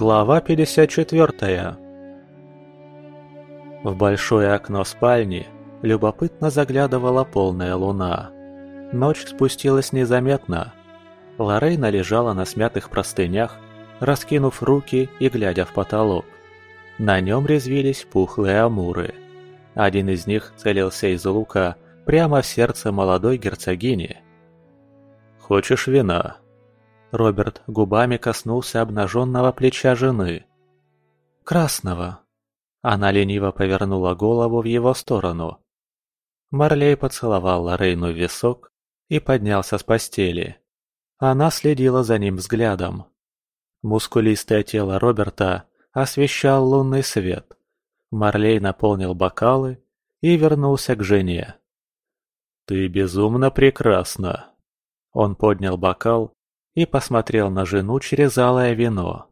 Глава 54 В большое окно спальни любопытно заглядывала полная луна. Ночь спустилась незаметно. Лорейна лежала на смятых простынях, раскинув руки и глядя в потолок. На нем резвились пухлые амуры. Один из них целился из лука прямо в сердце молодой герцогини. «Хочешь вина?» Роберт губами коснулся обнаженного плеча жены. «Красного». Она лениво повернула голову в его сторону. Марлей поцеловал Лорейну в висок и поднялся с постели. Она следила за ним взглядом. Мускулистое тело Роберта освещал лунный свет. Марлей наполнил бокалы и вернулся к жене. «Ты безумно прекрасна!» Он поднял бокал и посмотрел на жену через алое вино.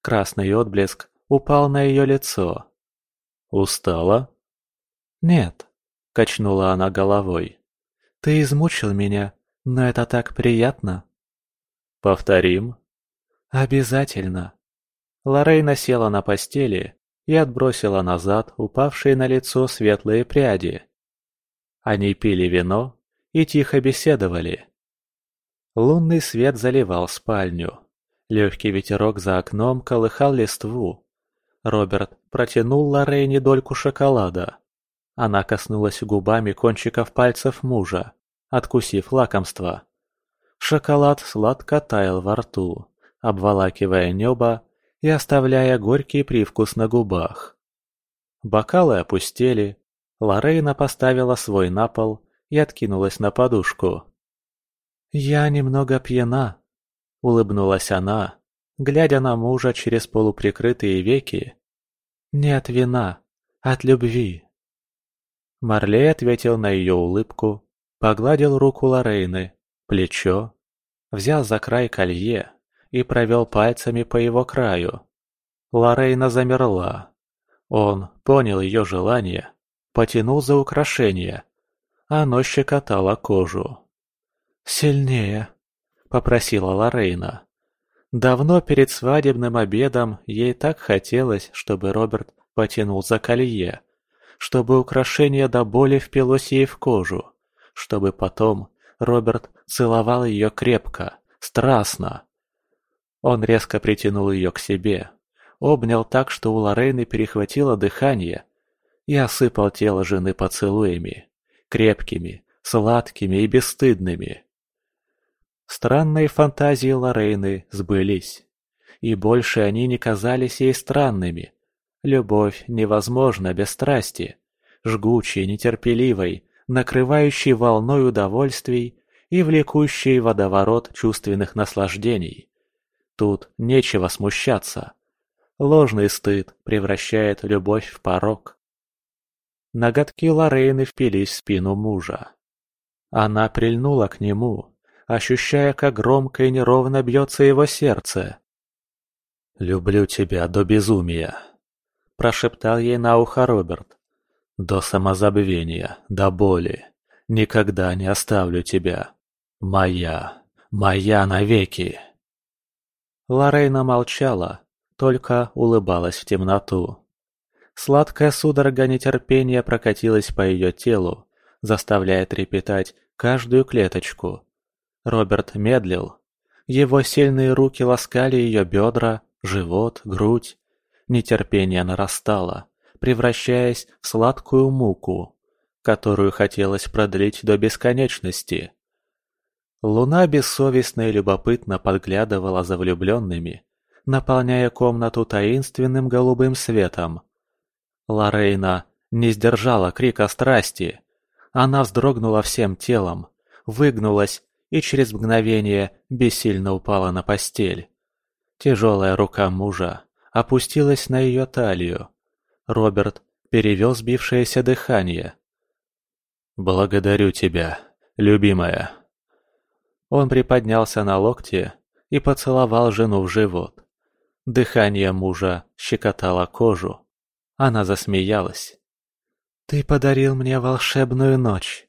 Красный отблеск упал на ее лицо. «Устала?» «Нет», — качнула она головой. «Ты измучил меня, но это так приятно». «Повторим?» «Обязательно». Лорейна села на постели и отбросила назад упавшие на лицо светлые пряди. Они пили вино и тихо беседовали. Лунный свет заливал спальню. Легкий ветерок за окном колыхал листву. Роберт протянул Лорейне дольку шоколада. Она коснулась губами кончиков пальцев мужа, откусив лакомство. Шоколад сладко таял во рту, обволакивая небо и оставляя горький привкус на губах. Бокалы опустели, Лорейна поставила свой на пол и откинулась на подушку. «Я немного пьяна», — улыбнулась она, глядя на мужа через полуприкрытые веки. «Не от вина, от любви». Марлей ответил на ее улыбку, погладил руку Лорейны, плечо, взял за край колье и провел пальцами по его краю. Лорейна замерла. Он понял ее желание, потянул за украшение. Оно щекотало кожу. «Сильнее», — попросила Лорейна. Давно перед свадебным обедом ей так хотелось, чтобы Роберт потянул за колье, чтобы украшение до боли впилось ей в кожу, чтобы потом Роберт целовал ее крепко, страстно. Он резко притянул ее к себе, обнял так, что у Лорейны перехватило дыхание, и осыпал тело жены поцелуями, крепкими, сладкими и бесстыдными. Странные фантазии Лорейны сбылись. И больше они не казались ей странными. Любовь невозможна без страсти, жгучей, нетерпеливой, накрывающей волной удовольствий и влекущей водоворот чувственных наслаждений. Тут нечего смущаться. Ложный стыд превращает любовь в порог. Ноготки Лорейны впились в спину мужа. Она прильнула к нему, ощущая, как громко и неровно бьется его сердце. «Люблю тебя до безумия», – прошептал ей на ухо Роберт. «До самозабвения, до боли. Никогда не оставлю тебя. Моя, моя навеки». Лорейна молчала, только улыбалась в темноту. Сладкая судорога нетерпения прокатилась по ее телу, заставляя трепетать каждую клеточку. Роберт медлил. Его сильные руки ласкали ее бедра, живот, грудь. Нетерпение нарастало, превращаясь в сладкую муку, которую хотелось продлить до бесконечности. Луна бессовестно и любопытно подглядывала за влюбленными, наполняя комнату таинственным голубым светом. Лорейна не сдержала крика страсти. Она вздрогнула всем телом, выгнулась и через мгновение бессильно упала на постель. Тяжелая рука мужа опустилась на ее талию. Роберт перевел сбившееся дыхание. «Благодарю тебя, любимая». Он приподнялся на локте и поцеловал жену в живот. Дыхание мужа щекотало кожу. Она засмеялась. «Ты подарил мне волшебную ночь».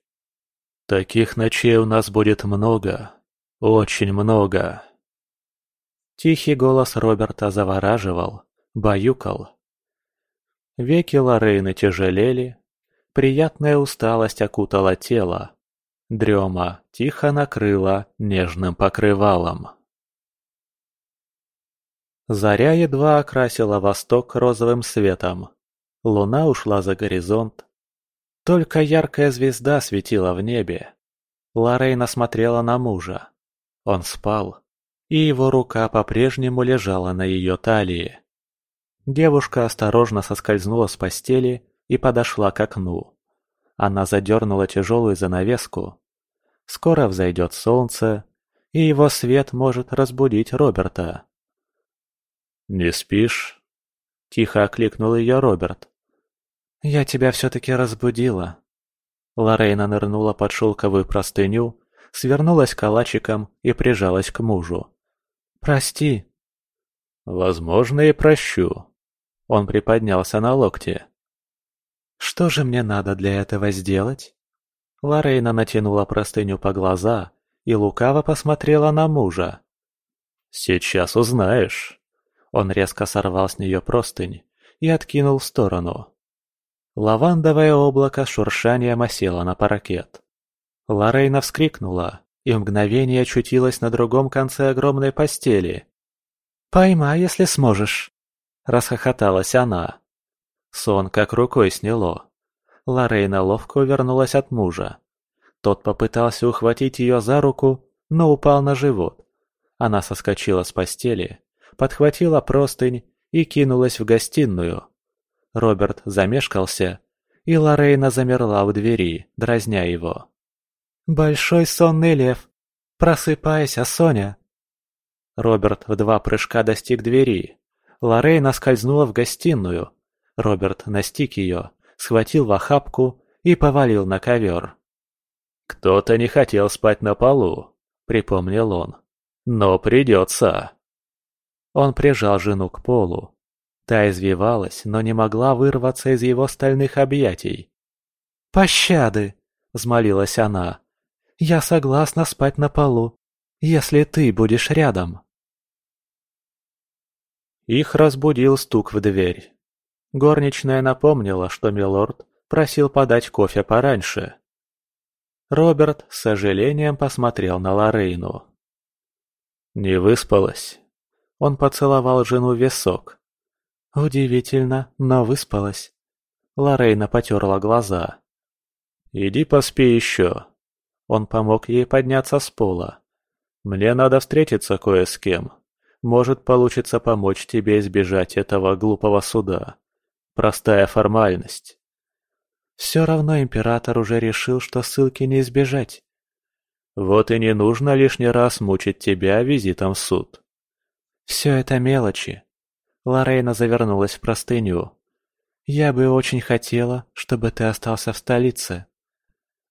Таких ночей у нас будет много, очень много. Тихий голос Роберта завораживал, баюкал. Веки Лорейны тяжелели, приятная усталость окутала тело. Дрема тихо накрыла нежным покрывалом. Заря едва окрасила восток розовым светом. Луна ушла за горизонт. Только яркая звезда светила в небе. Лорейна смотрела на мужа. Он спал, и его рука по-прежнему лежала на ее талии. Девушка осторожно соскользнула с постели и подошла к окну. Она задернула тяжелую занавеску. Скоро взойдет солнце, и его свет может разбудить Роберта. «Не спишь?» – тихо окликнул ее Роберт. «Я тебя все-таки разбудила». Лорейна нырнула под шелковую простыню, свернулась калачиком и прижалась к мужу. «Прости». «Возможно, и прощу». Он приподнялся на локте. «Что же мне надо для этого сделать?» Лорейна натянула простыню по глаза и лукаво посмотрела на мужа. «Сейчас узнаешь». Он резко сорвал с нее простынь и откинул в сторону. Лавандовое облако шуршанием осело на паракет. Лорейна вскрикнула и мгновение очутилась на другом конце огромной постели. «Поймай, если сможешь!» – расхохоталась она. Сон как рукой сняло. Лорейна ловко увернулась от мужа. Тот попытался ухватить ее за руку, но упал на живот. Она соскочила с постели подхватила простынь и кинулась в гостиную. Роберт замешкался, и Лорейна замерла у двери, дразня его. «Большой сонный лев! Просыпайся, Соня!» Роберт в два прыжка достиг двери. Лорейна скользнула в гостиную. Роберт настиг ее, схватил в охапку и повалил на ковер. «Кто-то не хотел спать на полу», — припомнил он. «Но придется». Он прижал жену к полу. Та извивалась, но не могла вырваться из его стальных объятий. «Пощады!» — взмолилась она. «Я согласна спать на полу, если ты будешь рядом». Их разбудил стук в дверь. Горничная напомнила, что милорд просил подать кофе пораньше. Роберт с сожалением посмотрел на Лорейну. «Не выспалась?» Он поцеловал жену в висок. Удивительно, но выспалась. Лорейна потерла глаза. «Иди поспи еще». Он помог ей подняться с пола. «Мне надо встретиться кое с кем. Может, получится помочь тебе избежать этого глупого суда. Простая формальность». Все равно император уже решил, что ссылки не избежать. Вот и не нужно лишний раз мучить тебя визитом в суд. Все это мелочи. Лорейна завернулась в простыню. Я бы очень хотела, чтобы ты остался в столице.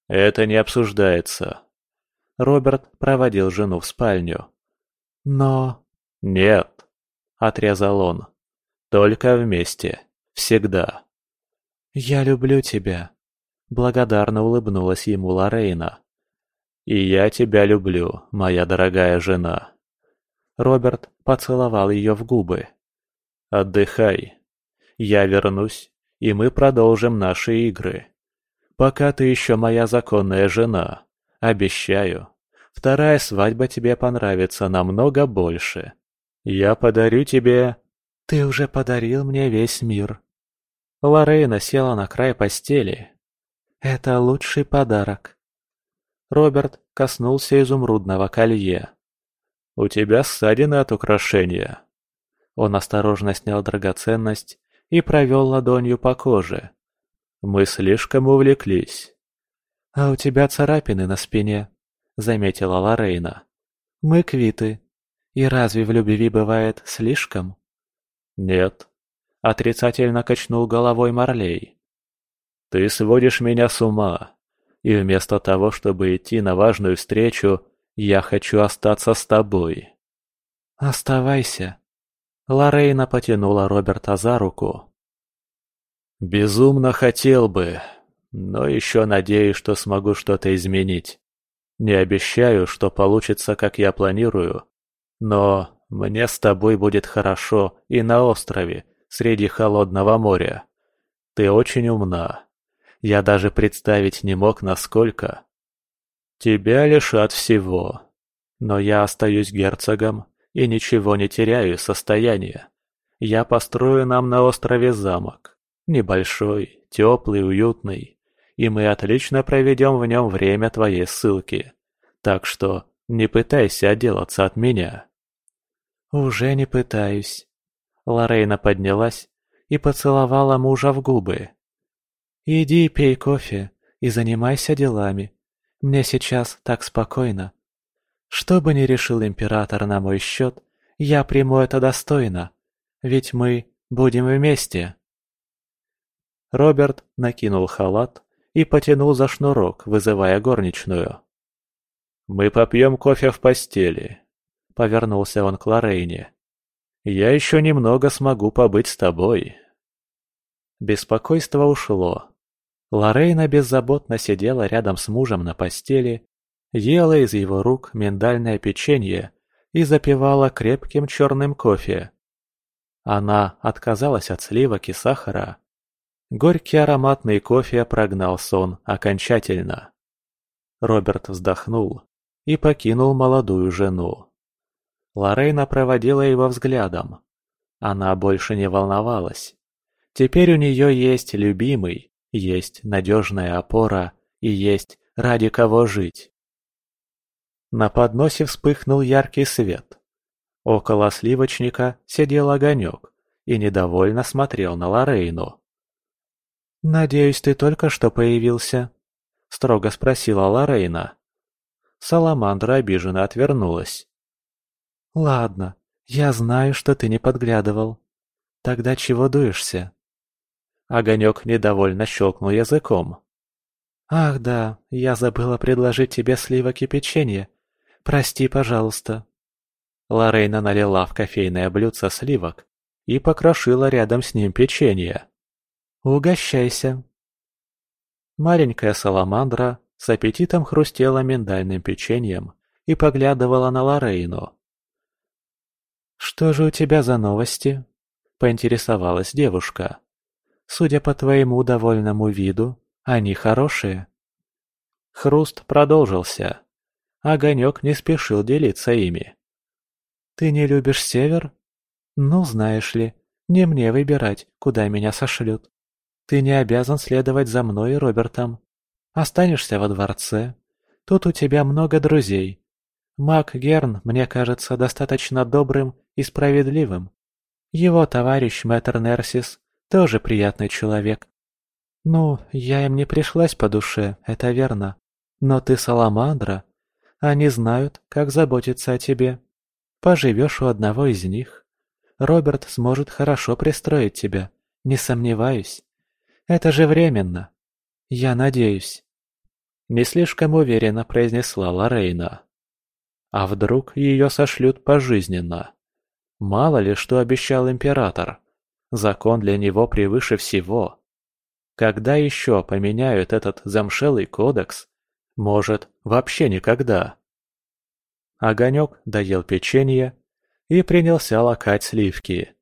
Это не обсуждается. Роберт проводил жену в спальню. Но... Нет, отрезал он. Только вместе. Всегда. Я люблю тебя. Благодарно улыбнулась ему Лорейна. И я тебя люблю, моя дорогая жена. Роберт поцеловал ее в губы. «Отдыхай. Я вернусь, и мы продолжим наши игры. Пока ты еще моя законная жена. Обещаю. Вторая свадьба тебе понравится намного больше. Я подарю тебе...» «Ты уже подарил мне весь мир». Лорейна села на край постели. «Это лучший подарок». Роберт коснулся изумрудного колье. «У тебя ссадины от украшения». Он осторожно снял драгоценность и провел ладонью по коже. Мы слишком увлеклись. «А у тебя царапины на спине», — заметила Лорейна. «Мы квиты. И разве в любви бывает слишком?» «Нет», — отрицательно качнул головой Марлей. «Ты сводишь меня с ума, и вместо того, чтобы идти на важную встречу, я хочу остаться с тобой». «Оставайся». Лорейна потянула Роберта за руку. «Безумно хотел бы, но еще надеюсь, что смогу что-то изменить. Не обещаю, что получится, как я планирую, но Мне с тобой будет хорошо и на острове, среди холодного моря. Ты очень умна. Я даже представить не мог, насколько. Тебя лишат всего. Но я остаюсь герцогом и ничего не теряю состояния. Я построю нам на острове замок. Небольшой, теплый, уютный. И мы отлично проведем в нем время твоей ссылки. Так что не пытайся отделаться от меня. Уже не пытаюсь. Лорейна поднялась и поцеловала мужа в губы. «Иди пей кофе и занимайся делами. Мне сейчас так спокойно. Что бы ни решил император на мой счет, я приму это достойно, ведь мы будем вместе». Роберт накинул халат и потянул за шнурок, вызывая горничную. «Мы попьем кофе в постели», — повернулся он к Лорейне. Я еще немного смогу побыть с тобой. Беспокойство ушло. Лорейна беззаботно сидела рядом с мужем на постели, ела из его рук миндальное печенье и запивала крепким черным кофе. Она отказалась от сливок и сахара. Горький ароматный кофе прогнал сон окончательно. Роберт вздохнул и покинул молодую жену. Лорейна проводила его взглядом. Она больше не волновалась. Теперь у нее есть любимый, есть надежная опора и есть ради кого жить. На подносе вспыхнул яркий свет. Около сливочника сидел огонек и недовольно смотрел на Лорейну. «Надеюсь, ты только что появился?» — строго спросила Лорейна. Саламандра обиженно отвернулась. «Ладно, я знаю, что ты не подглядывал. Тогда чего дуешься?» Огонек недовольно щелкнул языком. «Ах да, я забыла предложить тебе сливок и печенье. Прости, пожалуйста». Лорейна налила в кофейное блюдце сливок и покрошила рядом с ним печенье. «Угощайся». Маленькая саламандра с аппетитом хрустела миндальным печеньем и поглядывала на Лорейну. «Что же у тебя за новости?» – поинтересовалась девушка. «Судя по твоему довольному виду, они хорошие». Хруст продолжился. Огонек не спешил делиться ими. «Ты не любишь север? Ну, знаешь ли, не мне выбирать, куда меня сошлют. Ты не обязан следовать за мной и Робертом. Останешься во дворце. Тут у тебя много друзей. Мак Герн мне кажется достаточно добрым и справедливым. Его товарищ Мэтр Нерсис тоже приятный человек. Ну, я им не пришлась по душе, это верно. Но ты Саламандра. Они знают, как заботиться о тебе. Поживешь у одного из них. Роберт сможет хорошо пристроить тебя, не сомневаюсь. Это же временно. Я надеюсь. Не слишком уверенно произнесла Лорейна. А вдруг ее сошлют пожизненно? Мало ли что обещал император. Закон для него превыше всего. Когда еще поменяют этот замшелый кодекс? Может, вообще никогда. Огонек доел печенье и принялся лакать сливки.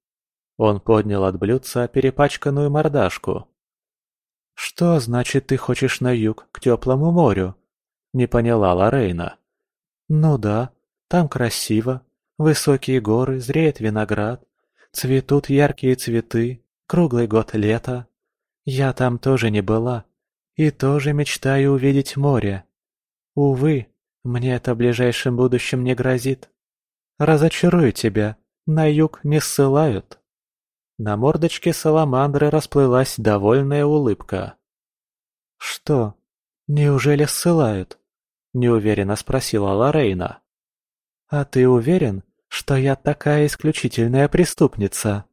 Он поднял от блюдца перепачканную мордашку. «Что значит ты хочешь на юг, к теплому морю?» — не поняла Лорейна. «Ну да, там красиво, Высокие горы, зреет виноград, цветут яркие цветы, круглый год лето. Я там тоже не была и тоже мечтаю увидеть море. Увы, мне это в ближайшем будущем не грозит. Разочарую тебя, на юг не ссылают. На мордочке саламандры расплылась довольная улыбка. «Что? Неужели ссылают?» – неуверенно спросила Лорейна. «А ты уверен, что я такая исключительная преступница?»